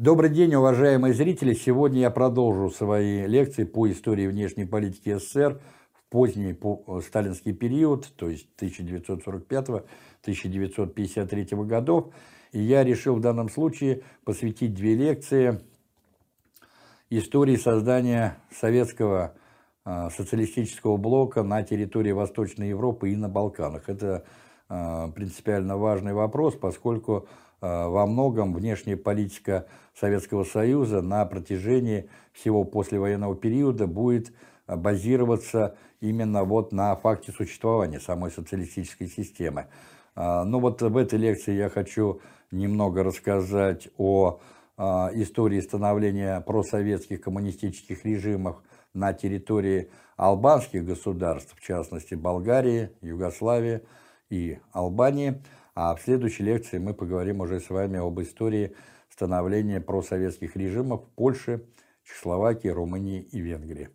Добрый день, уважаемые зрители! Сегодня я продолжу свои лекции по истории внешней политики СССР в поздний сталинский период, то есть 1945-1953 годов. И я решил в данном случае посвятить две лекции истории создания советского а, социалистического блока на территории Восточной Европы и на Балканах. Это а, принципиально важный вопрос, поскольку Э, во многом внешняя политика Советского Союза на протяжении всего послевоенного периода будет э, базироваться именно вот на факте существования самой социалистической системы. Э, ну вот в этой лекции я хочу немного рассказать о истории становления просоветских коммунистических режимов на территории албанских государств, в частности Болгарии, Югославии и Албании – а в следующей лекции мы поговорим уже с вами об истории становления просоветских режимов в Польше, Чехословакии, Румынии и Венгрии.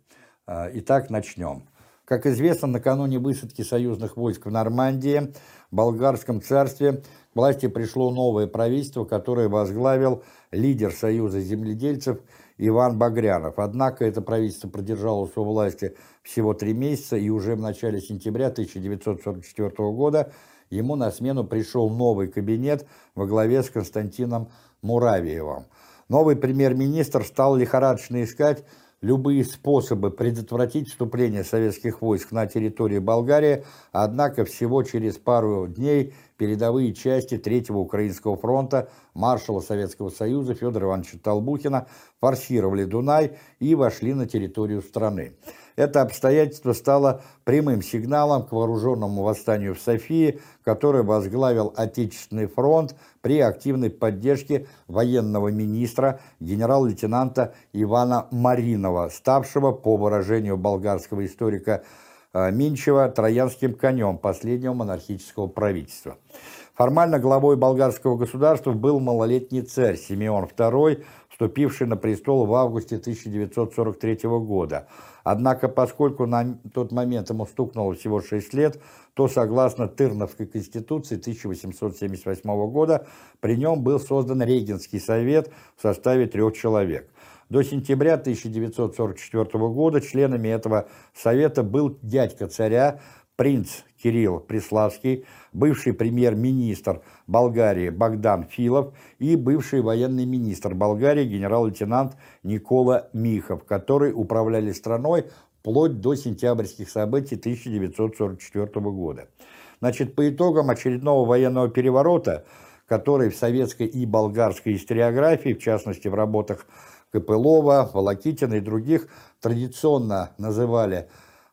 А, итак, начнем. Как известно, накануне высадки союзных войск в Нормандии, в болгарском царстве, к власти пришло новое правительство, которое возглавил лидер Союза земледельцев Иван Багрянов. Однако это правительство продержалось у власти всего три месяца, и уже в начале сентября 1944 года ему на смену пришел новый кабинет во главе с Константином Муравьевым. Новый премьер-министр стал лихорадочно искать любые способы предотвратить вступление советских войск на территорию Болгарии, однако всего через пару дней передовые части Третьего Украинского фронта маршала Советского Союза Федора Ивановича Толбухина форсировали Дунай и вошли на территорию страны. Это обстоятельство стало прямым сигналом к вооруженному восстанию в Софии, которое возглавил Отечественный фронт при активной поддержке военного министра генерал-лейтенанта Ивана Маринова, ставшего, по выражению болгарского историка э, Минчева, троянским конем последнего монархического правительства. Формально главой болгарского государства был малолетний царь Симеон II, вступивший на престол в августе 1943 года. Однако, поскольку на тот момент ему стукнуло всего 6 лет, то, согласно Тырновской конституции 1878 года, при нем был создан Регенский совет в составе трех человек. До сентября 1944 года членами этого совета был дядька царя, принц Кирилл Преславский, бывший премьер-министр Болгарии Богдан Филов и бывший военный министр Болгарии генерал-лейтенант Никола Михов, которые управляли страной вплоть до сентябрьских событий 1944 года. Значит, по итогам очередного военного переворота, который в советской и болгарской историографии, в частности в работах Копылова, Волокитина и других, традиционно называли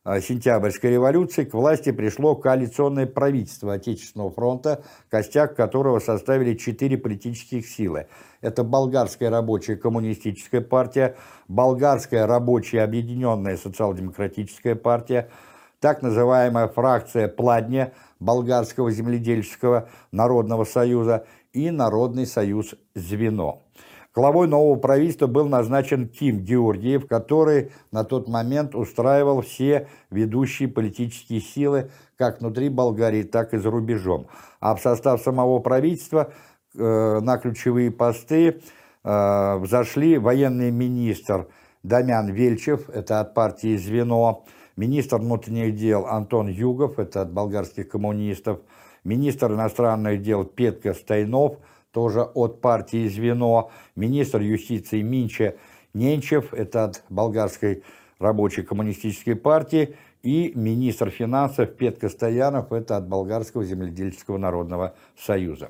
сентябрьской революции к власти пришло коалиционное правительство Отечественного фронта, костяк которого составили четыре политических силы. Это Болгарская рабочая коммунистическая партия, Болгарская рабочая объединенная социал-демократическая партия, так называемая фракция Пладня Болгарского земледельческого народного союза и Народный союз «Звено». Главой нового правительства был назначен Ким Георгиев, который на тот момент устраивал все ведущие политические силы как внутри Болгарии, так и за рубежом. А в состав самого правительства э, на ключевые посты э, взошли военный министр Дамян Вельчев, это от партии «Звено», министр внутренних дел Антон Югов, это от болгарских коммунистов, министр иностранных дел Петка Стайнов – тоже от партии «Звено», министр юстиции Минча Ненчев, это от болгарской рабочей коммунистической партии, и министр финансов Петка Стоянов, это от Болгарского земледельческого народного союза.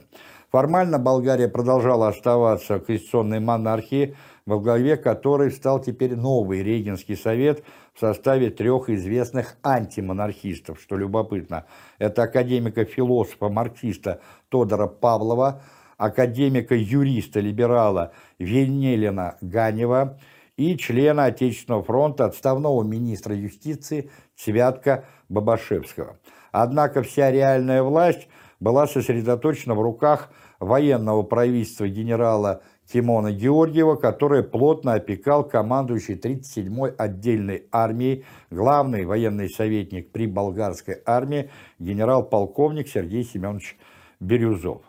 Формально Болгария продолжала оставаться конституционной монархией, во главе которой стал теперь новый Регенский совет в составе трех известных антимонархистов, что любопытно. Это академика-философа, марксиста Тодора Павлова, академика-юриста-либерала Венелина Ганева и члена Отечественного фронта отставного министра юстиции Святка Бабашевского. Однако вся реальная власть была сосредоточена в руках военного правительства генерала Тимона Георгиева, который плотно опекал командующий 37-й отдельной армией, главный военный советник при болгарской армии генерал-полковник Сергей Семенович Бирюзов.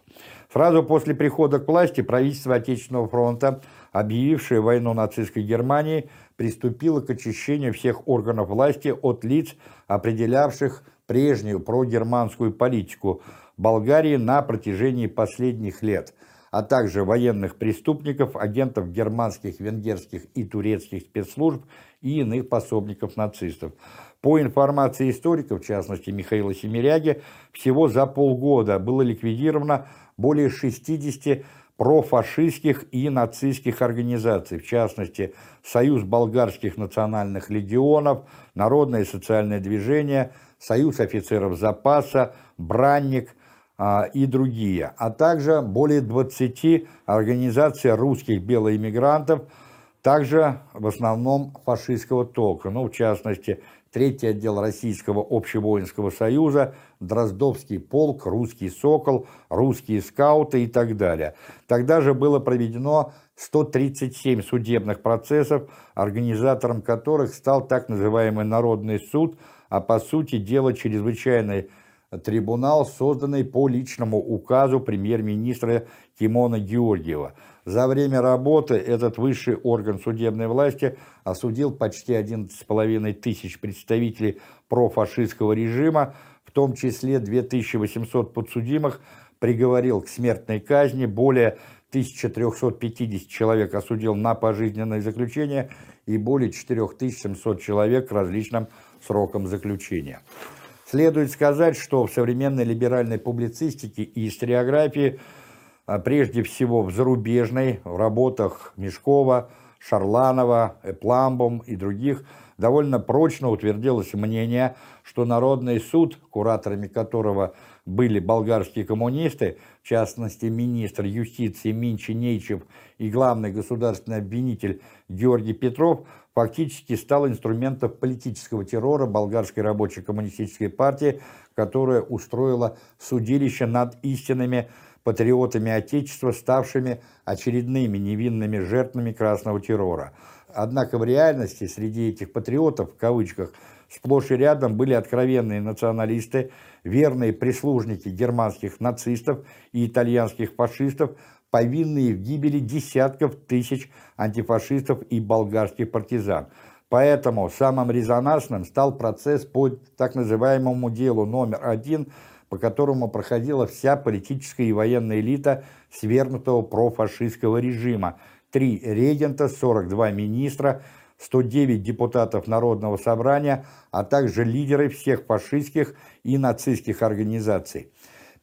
Сразу после прихода к власти правительство Отечественного фронта объявившая войну нацистской Германии, приступила к очищению всех органов власти от лиц, определявших прежнюю прогерманскую политику Болгарии на протяжении последних лет, а также военных преступников, агентов германских, венгерских и турецких спецслужб и иных пособников нацистов. По информации историков, в частности Михаила Семиряги, всего за полгода было ликвидировано более 60 профашистских и нацистских организаций, в частности Союз болгарских национальных легионов, Народное социальное движение, Союз офицеров запаса, Бранник а, и другие, а также более 20 организаций русских белоиммигрантов, также в основном фашистского толка, ну, в частности, Третий отдел Российского общевоинского союза, Дроздовский полк, Русский Сокол, Русские скауты и так далее. Тогда же было проведено 137 судебных процессов, организатором которых стал так называемый Народный суд, а по сути дело чрезвычайный трибунал, созданный по личному указу премьер-министра Тимона Георгиева. За время работы этот высший орган судебной власти осудил почти 11,5 тысяч представителей профашистского режима, в том числе 2800 подсудимых, приговорил к смертной казни, более 1350 человек осудил на пожизненное заключение и более 4700 человек к различным срокам заключения. Следует сказать, что в современной либеральной публицистике и историографии – а прежде всего в зарубежной, в работах Мешкова, Шарланова, Эпламбом и других, довольно прочно утвердилось мнение, что Народный суд, кураторами которого были болгарские коммунисты, в частности министр юстиции Минчи Нейчев и главный государственный обвинитель Георгий Петров, фактически стал инструментом политического террора болгарской рабочей коммунистической партии, которая устроила судилище над истинными патриотами Отечества, ставшими очередными невинными жертвами красного террора. Однако в реальности среди этих «патриотов» в кавычках сплошь и рядом были откровенные националисты, верные прислужники германских нацистов и итальянских фашистов, повинные в гибели десятков тысяч антифашистов и болгарских партизан. Поэтому самым резонансным стал процесс по так называемому делу номер один – по которому проходила вся политическая и военная элита свергнутого профашистского режима, три регента, 42 министра, 109 депутатов Народного собрания, а также лидеры всех фашистских и нацистских организаций.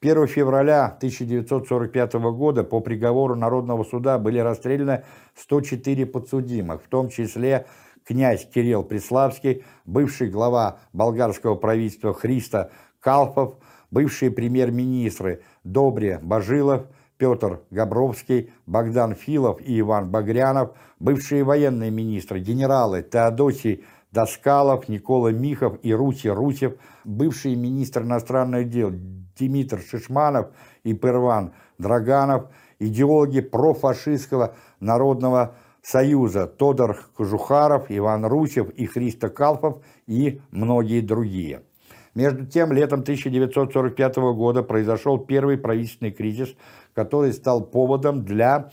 1 февраля 1945 года по приговору Народного суда были расстреляны 104 подсудимых, в том числе князь Кирилл Преславский, бывший глава болгарского правительства Христа Калфов, бывшие премьер-министры Добре Бажилов, Петр Габровский, Богдан Филов и Иван Багрянов, бывшие военные министры, генералы Теодосий Доскалов, Никола Михов и Руси Русев, бывший министр иностранных дел Димитр Шишманов и Перван Драганов, идеологи профашистского народного союза Тодор Кожухаров, Иван Русев и Христо Калфов и многие другие. Между тем, летом 1945 года произошел первый правительственный кризис, который стал поводом для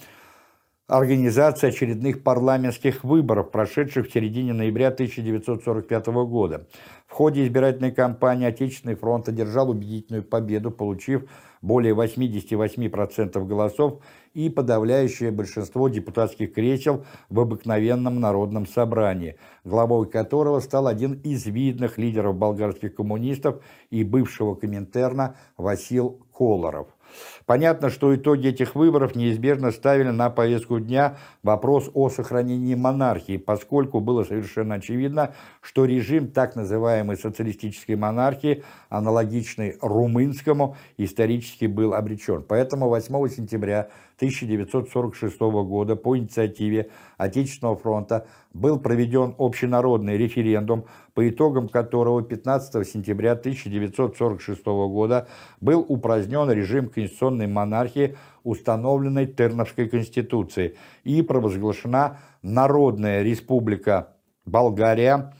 организации очередных парламентских выборов, прошедших в середине ноября 1945 года. В ходе избирательной кампании Отечественный фронт одержал убедительную победу, получив более 88% голосов и подавляющее большинство депутатских кресел в обыкновенном народном собрании, главой которого стал один из видных лидеров болгарских коммунистов и бывшего Коминтерна Васил Колоров. Понятно, что итоги этих выборов неизбежно ставили на повестку дня вопрос о сохранении монархии, поскольку было совершенно очевидно, что режим так называемой социалистической монархии, аналогичный румынскому, исторически был обречен. Поэтому 8 сентября 1946 года по инициативе Отечественного фронта был проведен общенародный референдум, по итогам которого 15 сентября 1946 года был упразднен режим конституционной монархии, установленной Терновской конституцией, и провозглашена Народная республика Болгария.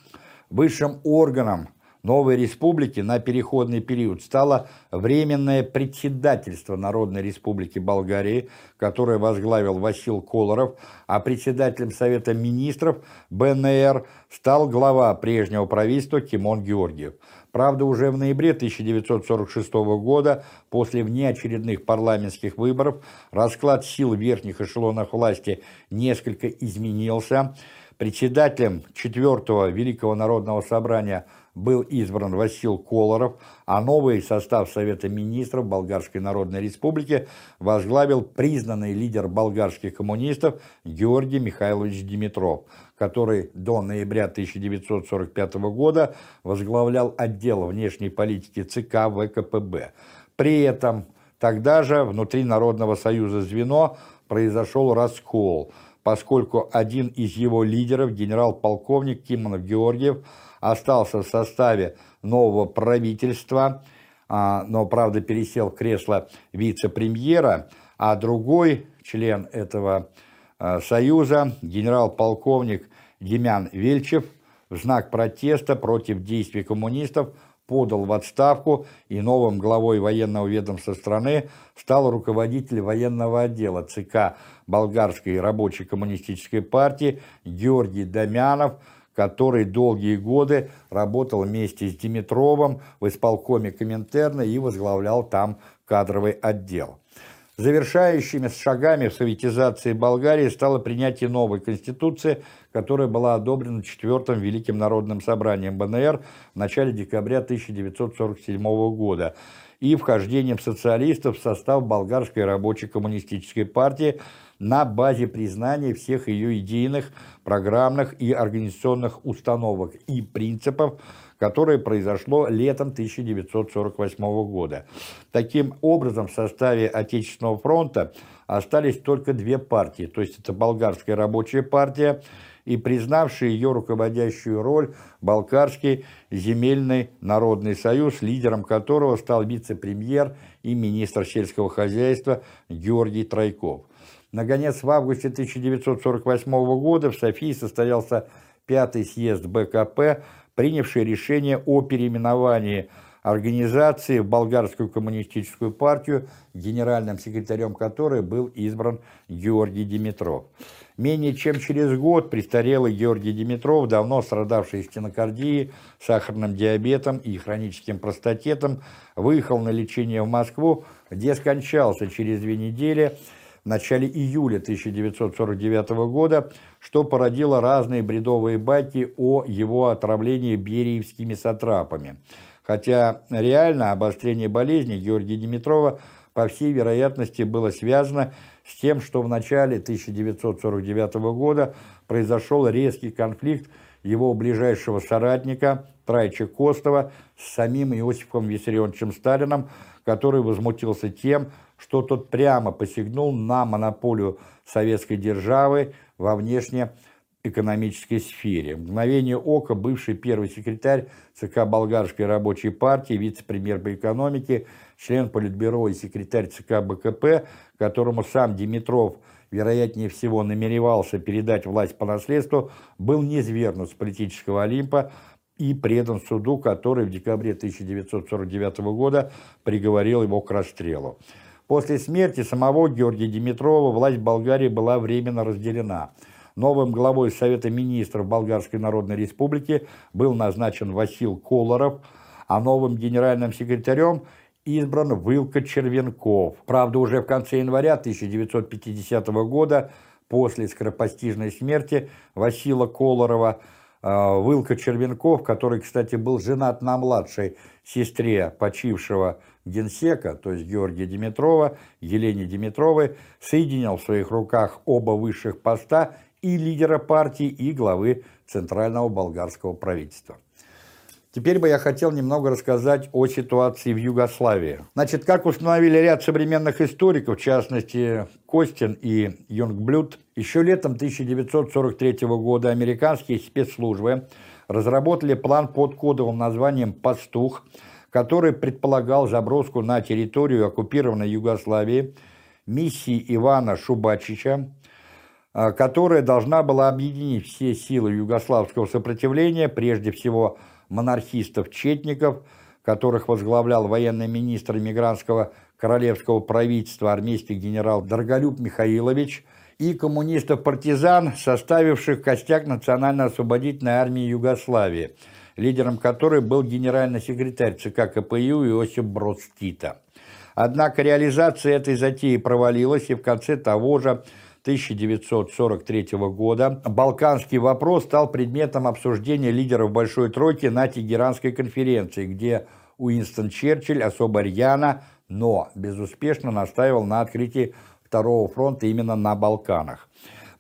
Высшим органом новой республики на переходный период стало Временное председательство Народной Республики Болгарии, которое возглавил Васил Колоров, а председателем Совета Министров БНР стал глава прежнего правительства Тимон Георгиев. Правда, уже в ноябре 1946 года, после внеочередных парламентских выборов, расклад сил в верхних эшелонах власти несколько изменился. Председателем 4-го Великого Народного Собрания был избран Васил Колоров, а новый состав Совета Министров Болгарской Народной Республики возглавил признанный лидер болгарских коммунистов Георгий Михайлович Димитров – который до ноября 1945 года возглавлял отдел внешней политики ЦК ВКПБ. При этом тогда же внутри Народного союза «Звено» произошел раскол, поскольку один из его лидеров, генерал-полковник Кимонов Георгиев, остался в составе нового правительства, а, но, правда, пересел в кресло вице-премьера, а другой член этого Э, Союза генерал-полковник Демян Вельчев в знак протеста против действий коммунистов подал в отставку и новым главой военного ведомства страны стал руководитель военного отдела ЦК Болгарской рабочей коммунистической партии Георгий Дамянов, который долгие годы работал вместе с Димитровым в исполкоме Коминтерна и возглавлял там кадровый отдел. Завершающими шагами советизации Болгарии стало принятие новой конституции, которая была одобрена Четвертым Великим Народным Собранием БНР в начале декабря 1947 года и вхождением социалистов в состав Болгарской рабочей коммунистической партии на базе признания всех ее идейных, программных и организационных установок и принципов, которое произошло летом 1948 года. Таким образом, в составе Отечественного фронта остались только две партии, то есть это Болгарская рабочая партия и признавший ее руководящую роль Балкарский земельный народный союз, лидером которого стал вице-премьер и министр сельского хозяйства Георгий Тройков. Наконец, в августе 1948 года в Софии состоялся пятый съезд БКП, принявший решение о переименовании организации в Болгарскую коммунистическую партию, генеральным секретарем которой был избран Георгий Димитров. Менее чем через год престарелый Георгий Димитров, давно страдавший стенокардией, сахарным диабетом и хроническим простатетом, выехал на лечение в Москву, где скончался через две недели в начале июля 1949 года, что породило разные бредовые байки о его отравлении бериевскими сатрапами. Хотя реально обострение болезни Георгия Димитрова по всей вероятности было связано с тем, что в начале 1949 года произошел резкий конфликт его ближайшего соратника Трайча Костова с самим Иосифом Виссарионовичем Сталином, который возмутился тем, что тот прямо посягнул на монополию советской державы во внешнеэкономической сфере. В мгновение ока бывший первый секретарь ЦК Болгарской рабочей партии, вице-премьер по экономике, член Политбюро и секретарь ЦК БКП, которому сам Димитров, вероятнее всего, намеревался передать власть по наследству, был низвергнут с политического Олимпа, и предан суду, который в декабре 1949 года приговорил его к расстрелу. После смерти самого Георгия Димитрова власть Болгарии была временно разделена. Новым главой Совета министров Болгарской Народной Республики был назначен Васил Колоров, а новым генеральным секретарем избран Вылка Червенков. Правда, уже в конце января 1950 года, после скоропостижной смерти Васила Колорова, Вылка Червенков, который, кстати, был женат на младшей сестре почившего генсека, то есть Георгия Димитрова, Елене Димитровой, соединил в своих руках оба высших поста и лидера партии, и главы Центрального болгарского правительства. Теперь бы я хотел немного рассказать о ситуации в Югославии. Значит, как установили ряд современных историков, в частности Костин и Юнгблюд, еще летом 1943 года американские спецслужбы разработали план под кодовым названием «Пастух», который предполагал заброску на территорию оккупированной Югославии миссии Ивана Шубачича, а, которая должна была объединить все силы югославского сопротивления, прежде всего монархистов-четников, которых возглавлял военный министр мигрантского королевского правительства армейский генерал Дорголюб Михаилович и коммунистов-партизан, составивших костяк Национально-освободительной армии Югославии, лидером которой был генеральный секретарь ЦК КПЮ Иосиф Брод Тита. Однако реализация этой затеи провалилась, и в конце того же 1943 года Балканский вопрос стал предметом обсуждения лидеров Большой Тройки на Тегеранской конференции, где Уинстон Черчилль особо рьяно, но безуспешно настаивал на открытии Второго фронта именно на Балканах.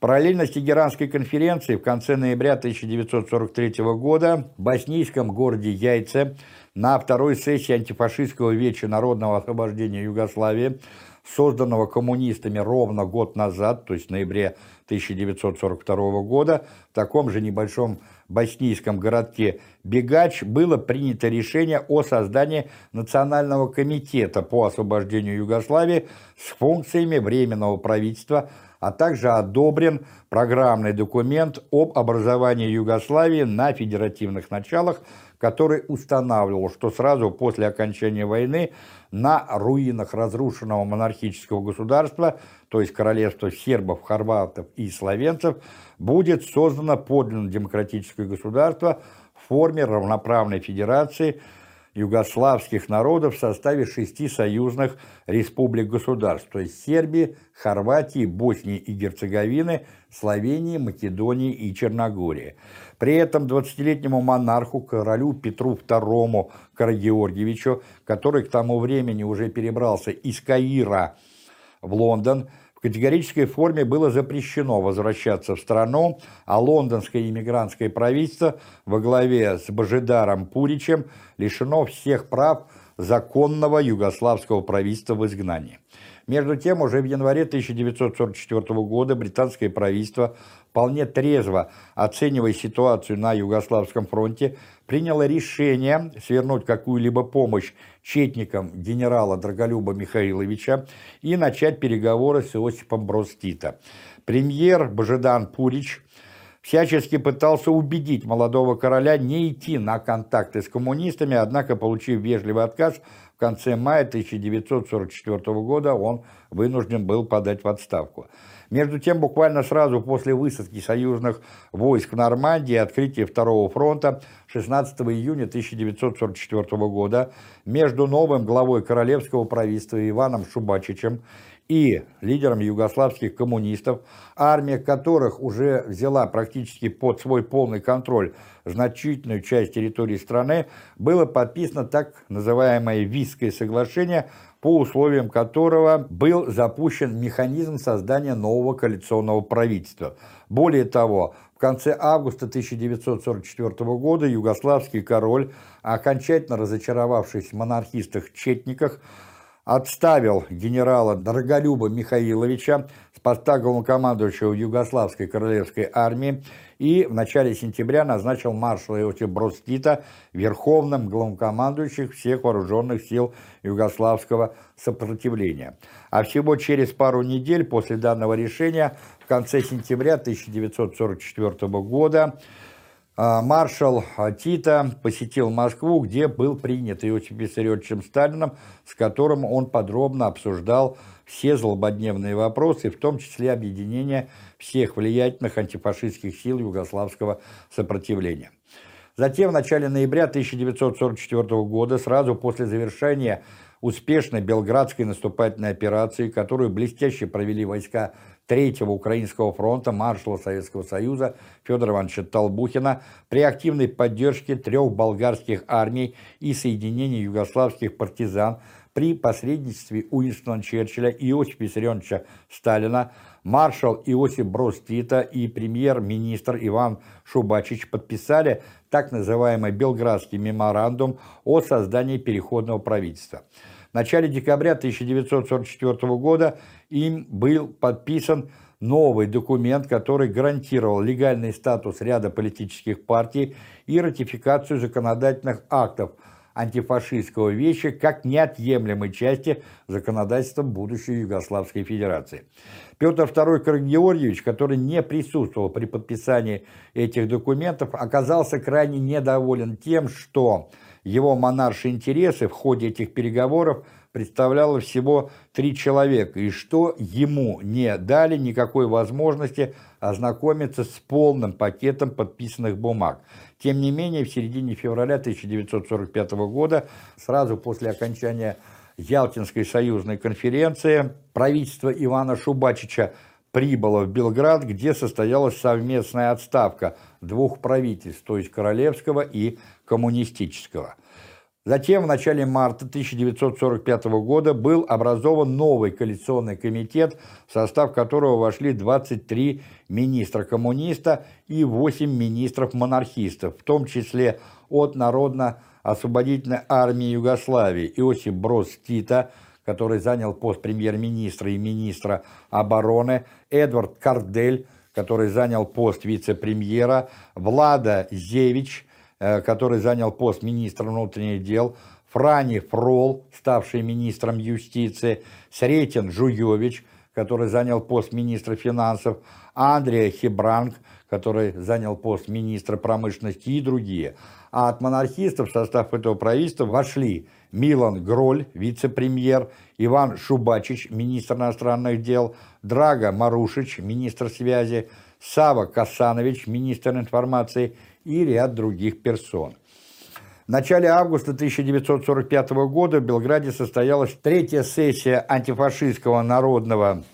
Параллельно с Тегеранской конференцией в конце ноября 1943 года в боснийском городе Яйце на второй сессии антифашистского веча народного освобождения Югославии, созданного коммунистами ровно год назад, то есть в ноябре 1942 года, в таком же небольшом боснийском городке Бегач было принято решение о создании Национального комитета по освобождению Югославии с функциями Временного правительства, а также одобрен программный документ об образовании Югославии на федеративных началах, который устанавливал, что сразу после окончания войны на руинах разрушенного монархического государства, то есть королевства сербов, хорватов и словенцев, будет создано подлинно демократическое государство в форме равноправной федерации югославских народов в составе шести союзных республик-государств, то есть Сербии, Хорватии, Боснии и Герцеговины, Словении, Македонии и Черногории. При этом 20-летнему монарху, королю Петру II Карагеоргиевичу, который к тому времени уже перебрался из Каира в Лондон, в категорической форме было запрещено возвращаться в страну, а лондонское иммигрантское правительство во главе с Божидаром Пуричем лишено всех прав законного югославского правительства в изгнании. Между тем, уже в январе 1944 года британское правительство, вполне трезво оценивая ситуацию на Югославском фронте, приняло решение свернуть какую-либо помощь четникам генерала Драголюба Михаиловича и начать переговоры с Иосипом Брос Премьер Божидан Пурич всячески пытался убедить молодого короля не идти на контакты с коммунистами, однако, получив вежливый отказ, в конце мая 1944 года он вынужден был подать в отставку. Между тем, буквально сразу после высадки союзных войск в Нормандии и открытия Второго фронта 16 июня 1944 года между новым главой королевского правительства Иваном Шубачичем и лидером югославских коммунистов, армия которых уже взяла практически под свой полный контроль значительную часть территории страны, было подписано так называемое Висское соглашение, по условиям которого был запущен механизм создания нового коалиционного правительства. Более того, в конце августа 1944 года югославский король, окончательно разочаровавшись в монархистах-четниках, отставил генерала Дороголюба Михаиловича с поста главнокомандующего Югославской королевской армии и в начале сентября назначил маршала Иосифа Брос верховным главнокомандующим всех вооруженных сил югославского сопротивления. А всего через пару недель после данного решения, в конце сентября 1944 года, маршал Тита посетил Москву, где был принят Иосифом Виссарионовичем Сталином, с которым он подробно обсуждал все злободневные вопросы, в том числе объединение всех влиятельных антифашистских сил югославского сопротивления. Затем в начале ноября 1944 года, сразу после завершения успешной Белградской наступательной операции, которую блестяще провели войска Третьего Украинского фронта маршала Советского Союза Федора Ивановича Толбухина при активной поддержке трех болгарских армий и соединений югославских партизан при посредничестве Уинстона Черчилля и Иосифа Виссарионовича Сталина маршал Иосиф Брос Тита и премьер-министр Иван Шубачич подписали так называемый Белградский меморандум о создании переходного правительства. В начале декабря 1944 года им был подписан новый документ, который гарантировал легальный статус ряда политических партий и ратификацию законодательных актов антифашистского вещи как неотъемлемой части законодательства будущей Югославской Федерации. Петр II Карагеоргиевич, который не присутствовал при подписании этих документов, оказался крайне недоволен тем, что его монаршие интересы в ходе этих переговоров представляло всего три человека, и что ему не дали никакой возможности ознакомиться с полным пакетом подписанных бумаг. Тем не менее, в середине февраля 1945 года, сразу после окончания Ялтинской союзной конференции, правительство Ивана Шубачича прибыло в Белград, где состоялась совместная отставка двух правительств, то есть королевского и коммунистического. Затем в начале марта 1945 года был образован новый коалиционный комитет, в состав которого вошли 23 министра-коммуниста и 8 министров-монархистов, в том числе от Народно-освободительной армии Югославии Иосиф Брос Тита, который занял пост премьер-министра и министра обороны, Эдвард Кардель, который занял пост вице-премьера, Влада Зевич, который занял пост министра внутренних дел, Франи Фрол, ставший министром юстиции, Сретен Жуевич, который занял пост министра финансов, Андрия Хибранг, который занял пост министра промышленности и другие. А от монархистов в состав этого правительства вошли Милан Гроль, вице-премьер, Иван Шубачич, министр иностранных дел, Драга Марушич, министр связи, Сава Касанович, министр информации и ряд других персон. В начале августа 1945 года в Белграде состоялась третья сессия антифашистского народного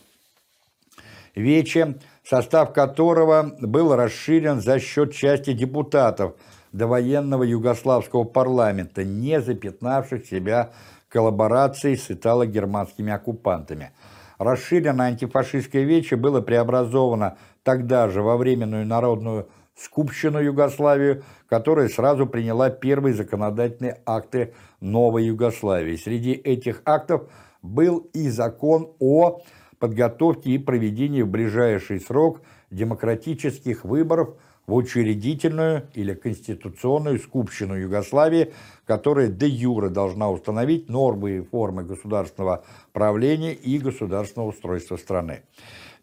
веча, состав которого был расширен за счет части депутатов довоенного югославского парламента, не запятнавших себя коллаборацией с итало-германскими оккупантами. Расширенное антифашистское вече было преобразовано тогда же во Временную народную Скупщину Югославию, которая сразу приняла первые законодательные акты новой Югославии. Среди этих актов был и закон о подготовке и проведении в ближайший срок демократических выборов в учредительную или конституционную скупщину Югославии, которая де юре должна установить нормы и формы государственного правления и государственного устройства страны.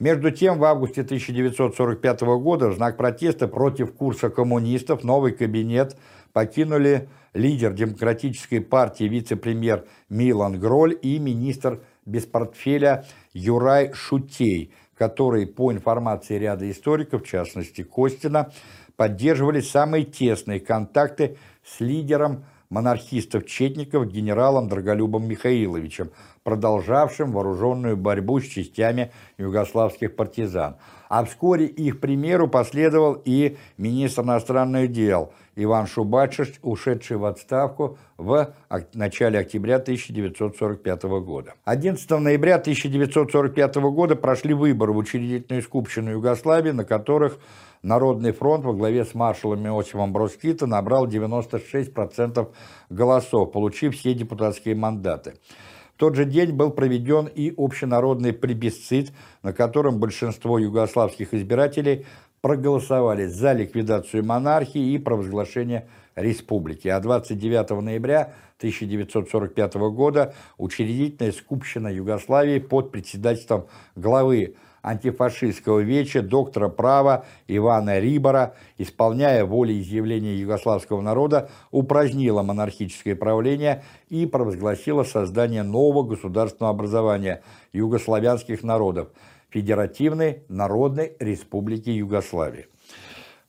Между тем, в августе 1945 года в знак протеста против курса коммунистов новый кабинет покинули лидер демократической партии вице-премьер Милан Гроль и министр без портфеля Юрай Шутей, которые, по информации ряда историков, в частности Костина, поддерживали самые тесные контакты с лидером монархистов-четников генералом Драголюбом Михаиловичем, продолжавшим вооруженную борьбу с частями югославских партизан. А вскоре их примеру последовал и министр иностранных дел Иван Шубачич, ушедший в отставку в начале октября 1945 года. 11 ноября 1945 года прошли выборы в учредительную скупщину Югославии, на которых Народный фронт во главе с маршалом Иосифом Броскита набрал 96% голосов, получив все депутатские мандаты тот же день был проведен и общенародный плебисцит, на котором большинство югославских избирателей проголосовали за ликвидацию монархии и провозглашение республики. А 29 ноября 1945 года учредительная скупщина Югославии под председательством главы антифашистского веча доктора права Ивана Рибора, исполняя волеизъявления югославского народа, упразднила монархическое правление и провозгласила создание нового государственного образования югославянских народов – Федеративной Народной Республики Югославии.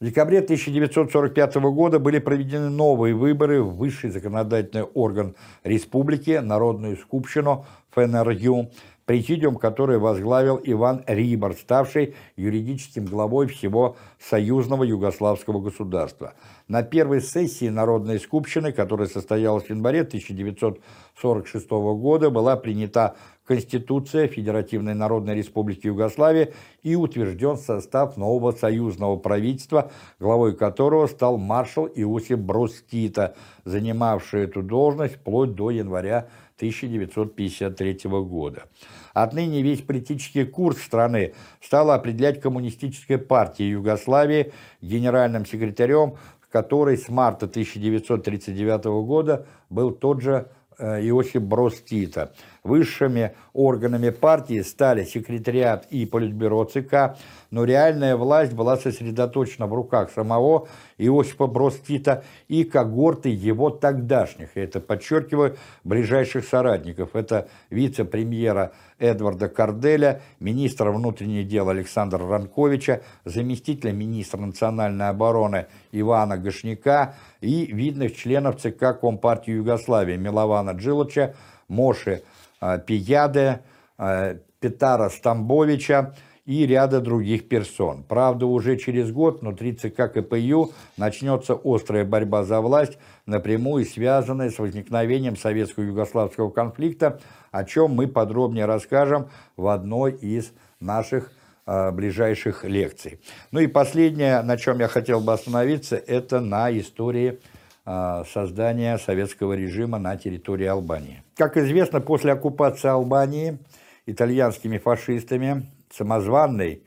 В декабре 1945 года были проведены новые выборы в высший законодательный орган республики, Народную скупщину ФНРЮ, президиум который возглавил Иван Рибар, ставший юридическим главой всего союзного югославского государства. На первой сессии Народной Скупщины, которая состоялась в январе 1946 года, была принята Конституция Федеративной Народной Республики Югославия и утвержден состав нового союзного правительства, главой которого стал маршал Иосиф Тита, занимавший эту должность вплоть до января 1953 года. Отныне весь политический курс страны стала определять Коммунистическая партия Югославии, генеральным секретарем который с марта 1939 года был тот же Э, Иосиф Брос Тита. Высшими органами партии стали секретариат и политбюро ЦК, но реальная власть была сосредоточена в руках самого Иосифа Брос Тита и когорты его тогдашних, это подчеркиваю, ближайших соратников. Это вице-премьера Эдварда Карделя, министра внутренних дел Александра Ранковича, заместителя министра национальной обороны Ивана Гашняка и видных членов ЦК Компартии Югославии Милована Джилыча, Моши Пияде, а, Петара Стамбовича и ряда других персон. Правда, уже через год внутри ЦК КПЮ начнется острая борьба за власть, напрямую связанная с возникновением советско-югославского конфликта, о чем мы подробнее расскажем в одной из наших э, ближайших лекций. Ну и последнее, на чем я хотел бы остановиться, это на истории э, создания советского режима на территории Албании. Как известно, после оккупации Албании итальянскими фашистами самозванный,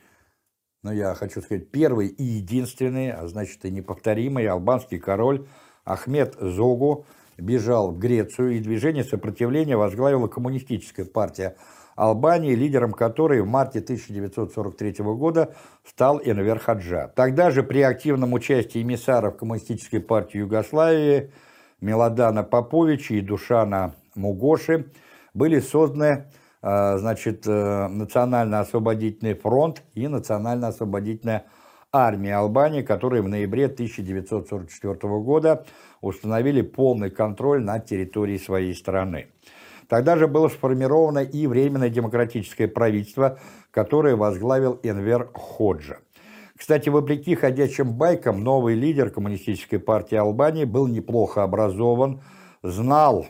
но я хочу сказать, первый и единственный, а значит и неповторимый албанский король Ахмед Зогу бежал в Грецию, и движение сопротивления возглавила коммунистическая партия Албании, лидером которой в марте 1943 года стал Энвер Хаджа. Тогда же при активном участии эмиссаров Коммунистической партии Югославии Мелодана Поповича и Душана Мугоши были созданы а, значит, э, Национально-освободительный фронт и Национально-освободительная армия Албании, которые в ноябре 1944 года установили полный контроль над территорией своей страны. Тогда же было сформировано и Временное демократическое правительство, которое возглавил Энвер Ходжа. Кстати, вопреки ходячим байкам, новый лидер Коммунистической партии Албании был неплохо образован, знал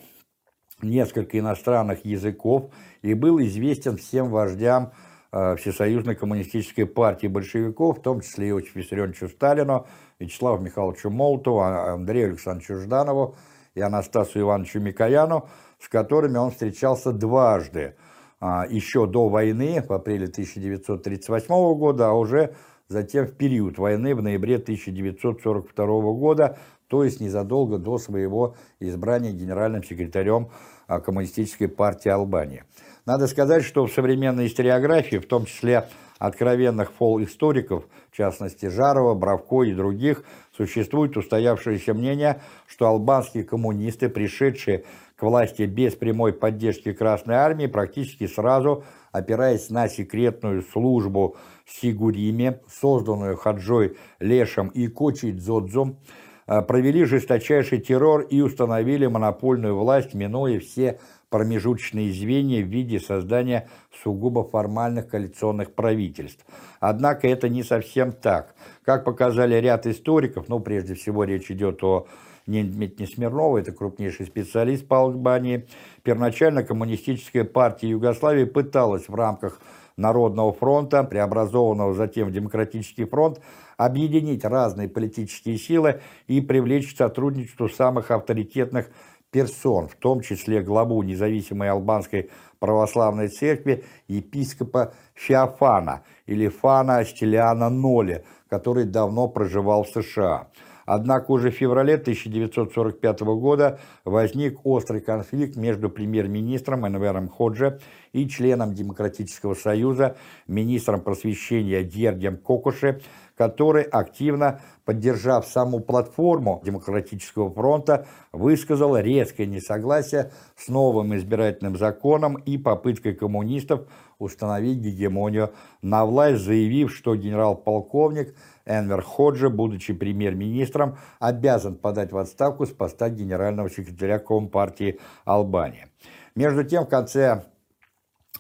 несколько иностранных языков и был известен всем вождям э, Всесоюзной коммунистической партии большевиков, в том числе Иосифу Виссарионовичу Сталину, Вячеславу Михайловичу Молотову, а, Андрею Александровичу Жданову и Анастасию Ивановичу Микояну, с которыми он встречался дважды, а, еще до войны, в апреле 1938 года, а уже затем в период войны в ноябре 1942 года, то есть незадолго до своего избрания генеральным секретарем а, Коммунистической партии Албании. Надо сказать, что в современной историографии, в том числе откровенных фол-историков, в частности Жарова, Бравко и других, существует устоявшееся мнение, что албанские коммунисты, пришедшие к власти без прямой поддержки Красной Армии, практически сразу, опираясь на секретную службу Сигуриме, созданную Хаджой Лешем и Кочей Дзодзом, провели жесточайший террор и установили монопольную власть, минуя все промежуточные звенья в виде создания сугубо формальных коалиционных правительств. Однако это не совсем так. Как показали ряд историков, ну, прежде всего речь идет о Дмитрий Смирнова, это крупнейший специалист по Албании, первоначально коммунистическая партия Югославии пыталась в рамках Народного фронта, преобразованного затем в Демократический фронт, объединить разные политические силы и привлечь к сотрудничеству самых авторитетных персон, в том числе главу независимой албанской православной церкви епископа Феофана или Фана Астелиана Ноли, который давно проживал в США. Однако уже в феврале 1945 года возник острый конфликт между премьер-министром Энвером Ходжа и членом Демократического союза, министром просвещения Дьердем Кокуше, который, активно поддержав саму платформу Демократического фронта, высказал резкое несогласие с новым избирательным законом и попыткой коммунистов установить гегемонию на власть, заявив, что генерал-полковник Энвер Ходжа, будучи премьер-министром, обязан подать в отставку с поста генерального секретаря Компартии Албании. Между тем, в конце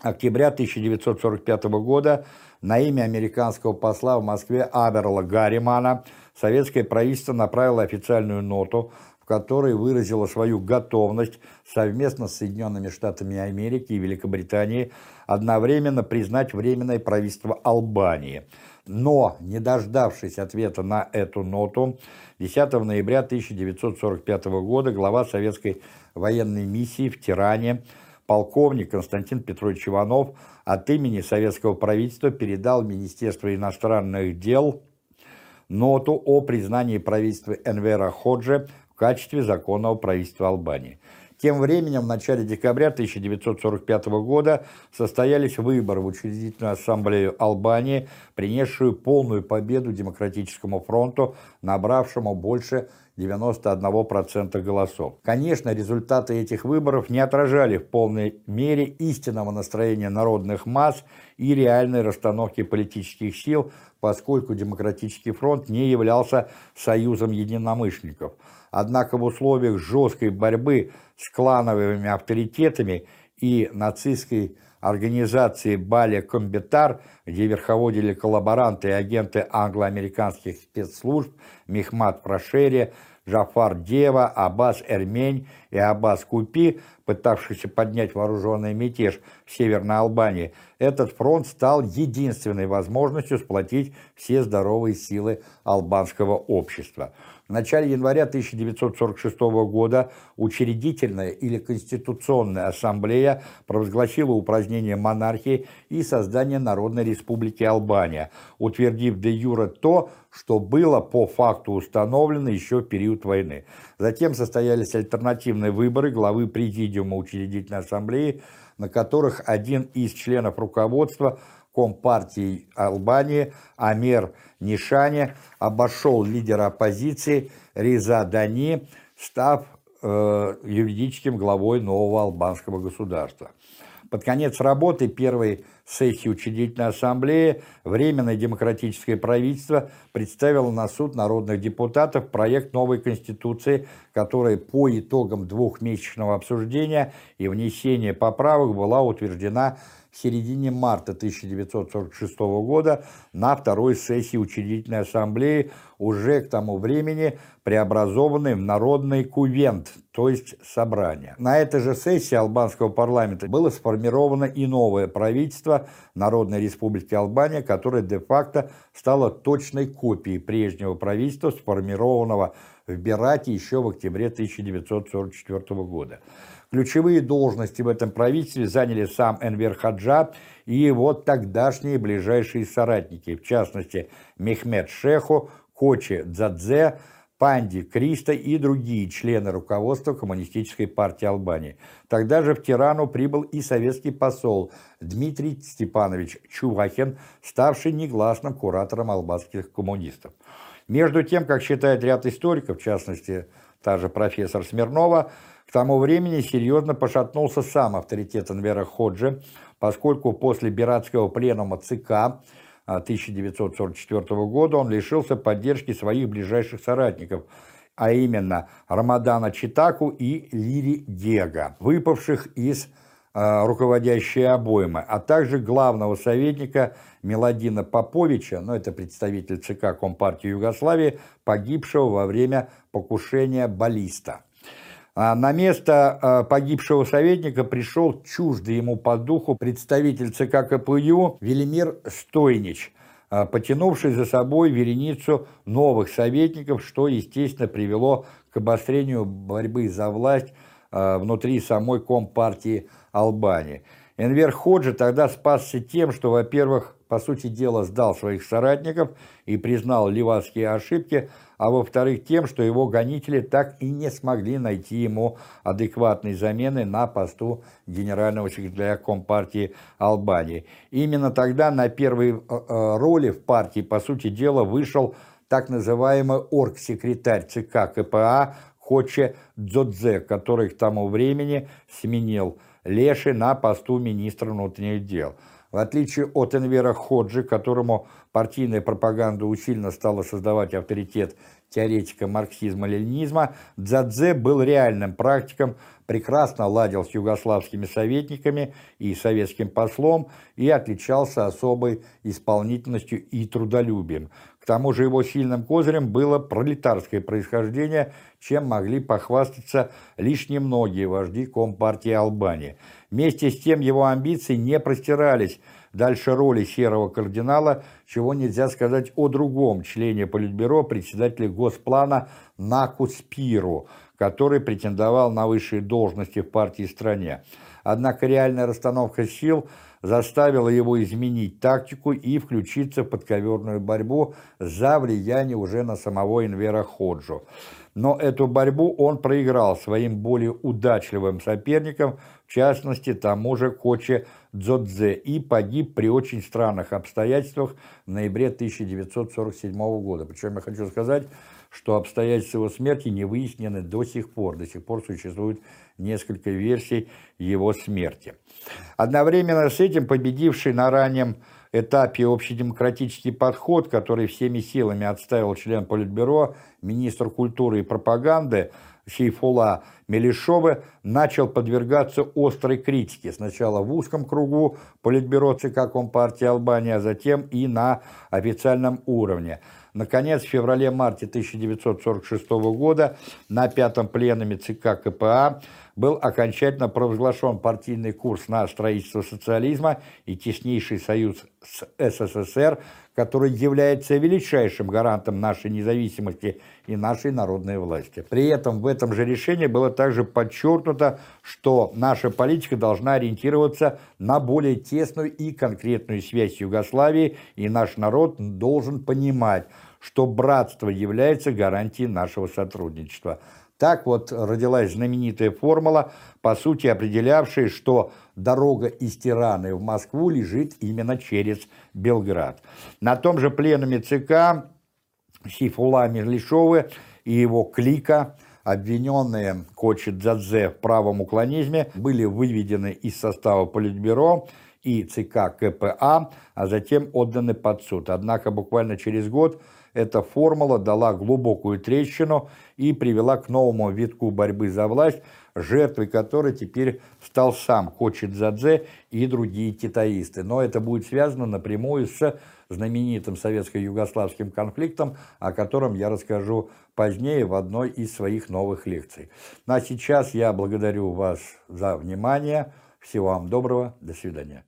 октября 1945 года на имя американского посла в Москве Аберла Гарримана советское правительство направило официальную ноту, в которой выразило свою готовность совместно с Соединенными Штатами Америки и Великобританией одновременно признать Временное правительство Албании. Но, не дождавшись ответа на эту ноту, 10 ноября 1945 года глава советской военной миссии в Тиране полковник Константин Петрович Иванов от имени советского правительства передал Министерству иностранных дел ноту о признании правительства Энвера Ходжи в качестве законного правительства Албании. Тем временем в начале декабря 1945 года состоялись выборы в учредительную ассамблею Албании, принесшую полную победу Демократическому фронту, набравшему больше 91% голосов. Конечно, результаты этих выборов не отражали в полной мере истинного настроения народных масс и реальной расстановки политических сил, поскольку Демократический фронт не являлся союзом единомышленников – Однако в условиях жесткой борьбы с клановыми авторитетами и нацистской организации Балия Комбитар, где верховодили коллаборанты и агенты англо-американских спецслужб Мехмат Прошери, Джафар Дева, Аббас Эрмень и Аббас Купи, пытавшийся поднять вооруженный мятеж в Северной Албании, этот фронт стал единственной возможностью сплотить все здоровые силы албанского общества – в начале января 1946 года учредительная или конституционная ассамблея провозгласила упразднение монархии и создание Народной Республики Албания, утвердив де юре то, что было по факту установлено еще в период войны. Затем состоялись альтернативные выборы главы Президиума учредительной ассамблеи, на которых один из членов руководства – Компартии Албании Амер Нишани обошел лидера оппозиции Риза Дани, став э, юридическим главой нового албанского государства. Под конец работы первой сессии учредительной ассамблеи Временное демократическое правительство представило на суд народных депутатов проект новой конституции, которая по итогам двухмесячного обсуждения и внесения поправок была утверждена в середине марта 1946 года на второй сессии учредительной ассамблеи, уже к тому времени преобразованной в Народный Кувент, то есть собрание. На этой же сессии албанского парламента было сформировано и новое правительство Народной Республики Албания, которое де-факто стало точной копией прежнего правительства, сформированного в Берате еще в октябре 1944 года. Ключевые должности в этом правительстве заняли сам Энвер Хаджа и его тогдашние ближайшие соратники, в частности Мехмед Шеху, Кочи Дзадзе, Панди Криста и другие члены руководства Коммунистической партии Албании. Тогда же в Тирану прибыл и советский посол Дмитрий Степанович Чувахин, ставший негласным куратором албанских коммунистов. Между тем, как считает ряд историков, в частности, та же профессор Смирнова, к тому времени серьезно пошатнулся сам авторитет Анвера Ходжи, поскольку после Биратского пленума ЦК 1944 а, года он лишился поддержки своих ближайших соратников, а именно Рамадана Читаку и Лири Дега, выпавших из э, руководящей обоймы, а также главного советника Меладина Поповича, ну это представитель ЦК Компартии Югославии, погибшего во время покушения баллиста. А на место а, погибшего советника пришел чуждый ему по духу представитель ЦК КПЮ Велимир Стойнич, а, потянувший за собой вереницу новых советников, что, естественно, привело к обострению борьбы за власть внутри самой Компартии Албании. Энвер Ходжи тогда спасся тем, что, во-первых, по сути дела, сдал своих соратников и признал ливадские ошибки, а во-вторых, тем, что его гонители так и не смогли найти ему адекватной замены на посту генерального секретаря Компартии Албании. Именно тогда на первой э, э, роли в партии, по сути дела, вышел так называемый оргсекретарь ЦК КПА Хоче Дзодзе, который к тому времени сменил Леши на посту министра внутренних дел. В отличие от Энвера Ходжи, которому партийная пропаганда усиленно стала создавать авторитет теоретика марксизма-ленинизма, Дзадзе был реальным практиком, прекрасно ладил с югославскими советниками и советским послом и отличался особой исполнительностью и трудолюбием. К тому же его сильным козырем было пролетарское происхождение, чем могли похвастаться лишь немногие вожди Компартии Албании. Вместе с тем его амбиции не простирались дальше роли серого кардинала, чего нельзя сказать о другом члене Политбюро, председателе Госплана Наку Спиру, который претендовал на высшие должности в партии стране. Однако реальная расстановка сил заставила его изменить тактику и включиться в подковерную борьбу за влияние уже на самого Инвера Ходжу. Но эту борьбу он проиграл своим более удачливым соперникам, в частности тому же Коче Дзодзе, и погиб при очень странных обстоятельствах в ноябре 1947 года. Причем я хочу сказать, что обстоятельства его смерти не выяснены до сих пор. До сих пор существует несколько версий его смерти. Одновременно с этим победивший на раннем этапе общедемократический подход, который всеми силами отставил член Политбюро, министр культуры и пропаганды Сейфула Мелешова, начал подвергаться острой критике. Сначала в узком кругу Политбюро ЦК Компартии Албании, а затем и на официальном уровне. Наконец, в феврале-марте 1946 года на пятом пленуме ЦК КПА был окончательно провозглашен партийный курс на строительство социализма и теснейший союз с СССР, который является величайшим гарантом нашей независимости и нашей народной власти. При этом в этом же решении было также подчеркнуто, что наша политика должна ориентироваться на более тесную и конкретную связь с Югославией, и наш народ должен понимать, что братство является гарантией нашего сотрудничества. Так вот родилась знаменитая формула, по сути определявшая, что дорога из Тираны в Москву лежит именно через Белград. На том же пленуме ЦК Сифула Мерлишовы и его клика, обвиненные Кочи Дзадзе в правом уклонизме, были выведены из состава Политбюро и ЦК КПА, а затем отданы под суд. Однако буквально через год эта формула дала глубокую трещину и привела к новому витку борьбы за власть, жертвой которой теперь стал сам Кочидзадзе и другие титаисты. Но это будет связано напрямую с знаменитым советско-югославским конфликтом, о котором я расскажу позднее в одной из своих новых лекций. Ну а сейчас я благодарю вас за внимание. Всего вам доброго. До свидания.